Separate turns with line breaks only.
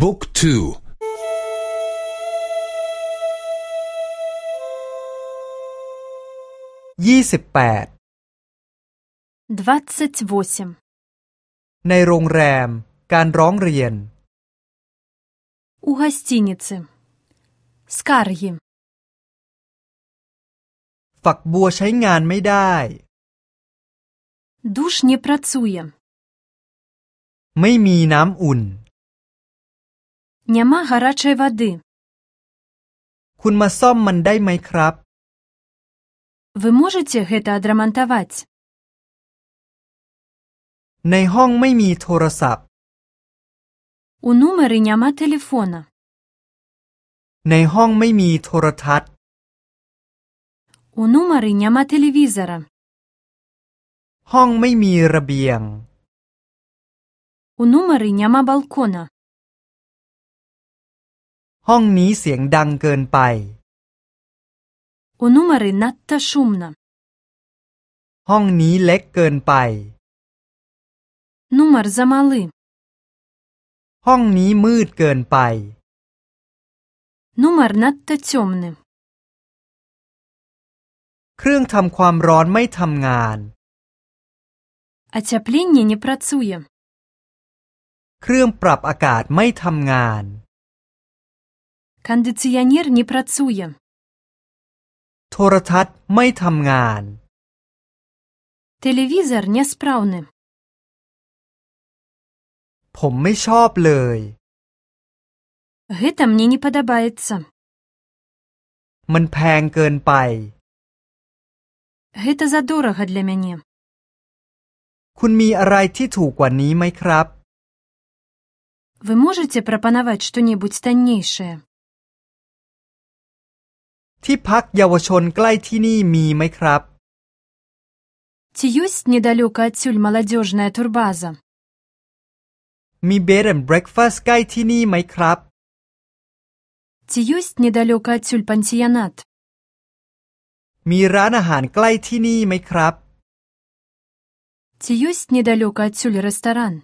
บุ๊กทู
ยี่สิบแปดในโรงแรม การร้องเรียน
у гостиницы скарги
ฝักบัวใช้งานไม่ได้
душ не працуе
ไม่มีน้ำอุ่น
Няма гарячої води.
คุณมาซ่อมมันได้ไหมครับ
Ви можете гэта адрамантаваць?
ในห้องไม่มีโทรศัพท์
У нумары няма телефона.
ในห้องไม่มีโทรทัศน์
У нумары няма телевізара.
ห้องไม่มีระเบียง
У нумары няма балкона.
ห้องนี้เสียงดังเกินไป
У номери надто шумно.
ห้องนี้เล็กเกินไป
นุมารซามาลิ
ห้องนี้มืดเกินไป
Номер надто темний.
เครื่องทำความร้อนไม่ทำงาน
Отепление не працює.
เครื่องปรับอากาศไม่ทำงาน
Кондиционер не працуе.
โทรทัศน์ไม่ทำงาน
Телевизор не справны.
ผมไม่ชอบเลย
Гэта мне не падабаецца.
มันแพงเกินไป
Гэта задорага для мяне.
คุณมีอะไรที่ถูกกว่านี้ไหมครับ
Вы можете прапанаваць што-небудзь таннейшае?
ที่พักเยาวชนใกล้ที่นี่มีไหมครับ
Чи есть недалеко отсюль молодежная турбаза?
มีเบร and breakfast ใกล้ที่นี่ไหมครับ
Чи есть недалеко отсюль пансионат?
มีร้านอาหารใกล้ที่นี่ไหมครับ
Чи есть недалеко отсюль ресторан?